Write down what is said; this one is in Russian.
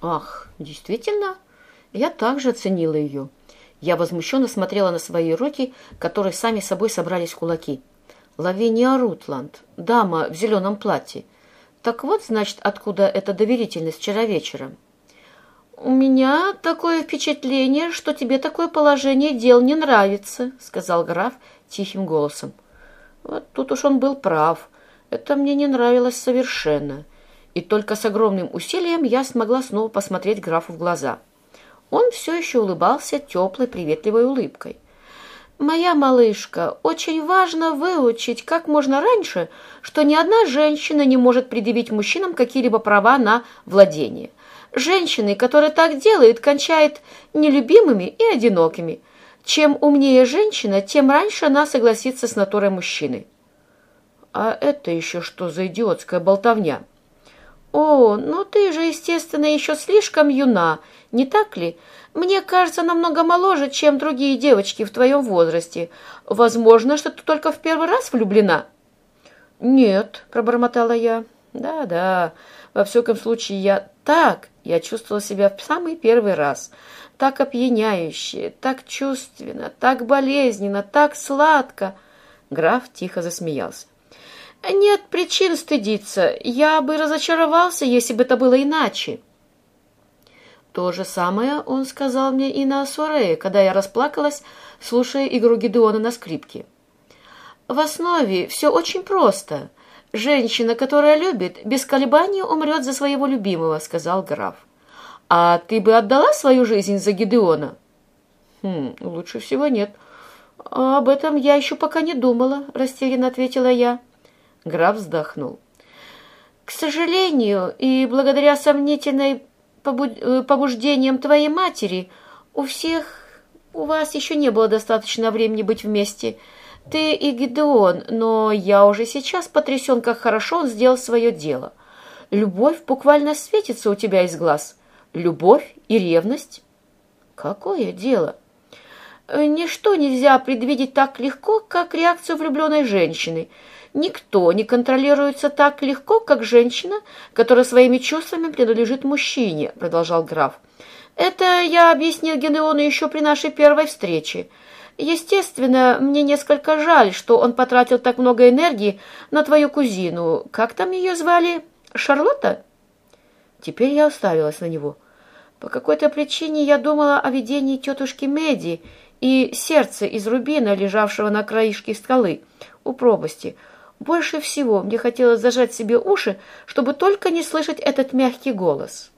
Ах, действительно? Я также оценила ее. Я возмущенно смотрела на свои руки, которые сами собой собрались в кулаки. Лавиния Рутланд, дама в зеленом платье. Так вот, значит, откуда эта доверительность вчера вечером. «У меня такое впечатление, что тебе такое положение дел не нравится», — сказал граф тихим голосом. Вот тут уж он был прав. Это мне не нравилось совершенно. И только с огромным усилием я смогла снова посмотреть графу в глаза. Он все еще улыбался теплой, приветливой улыбкой. «Моя малышка, очень важно выучить как можно раньше, что ни одна женщина не может предъявить мужчинам какие-либо права на владение. Женщины, которые так делают, кончают нелюбимыми и одинокими. Чем умнее женщина, тем раньше она согласится с натурой мужчины. А это еще что за идиотская болтовня? О, ну ты же, естественно, еще слишком юна, не так ли? Мне кажется, намного моложе, чем другие девочки в твоем возрасте. Возможно, что ты только в первый раз влюблена. Нет, пробормотала я. Да-да, во всяком случае, я так, я чувствовала себя в самый первый раз. Так опьяняюще, так чувственно, так болезненно, так сладко. Граф тихо засмеялся. Нет причин стыдиться. Я бы разочаровался, если бы это было иначе. То же самое он сказал мне и на Асурее, когда я расплакалась, слушая игру Гедеона на скрипке. В основе все очень просто. «Женщина, которая любит, без колебаний умрет за своего любимого», — сказал граф. «А ты бы отдала свою жизнь за Гидеона?» «Хм, лучше всего нет». «Об этом я еще пока не думала», — растерянно ответила я. Граф вздохнул. «К сожалению, и благодаря сомнительной э, побуждениям твоей матери, у всех у вас еще не было достаточно времени быть вместе». Ты и Гидеон, но я уже сейчас потрясен, как хорошо он сделал свое дело. Любовь буквально светится у тебя из глаз. Любовь и ревность. Какое дело? Ничто нельзя предвидеть так легко, как реакцию влюбленной женщины. Никто не контролируется так легко, как женщина, которая своими чувствами принадлежит мужчине, продолжал граф. Это я объяснил Генеону еще при нашей первой встрече. Естественно, мне несколько жаль, что он потратил так много энергии на твою кузину. Как там ее звали? Шарлотта? Теперь я уставилась на него. По какой-то причине я думала о видении тетушки Меди и сердце из рубина, лежавшего на краишке скалы у пропасти. Больше всего мне хотелось зажать себе уши, чтобы только не слышать этот мягкий голос».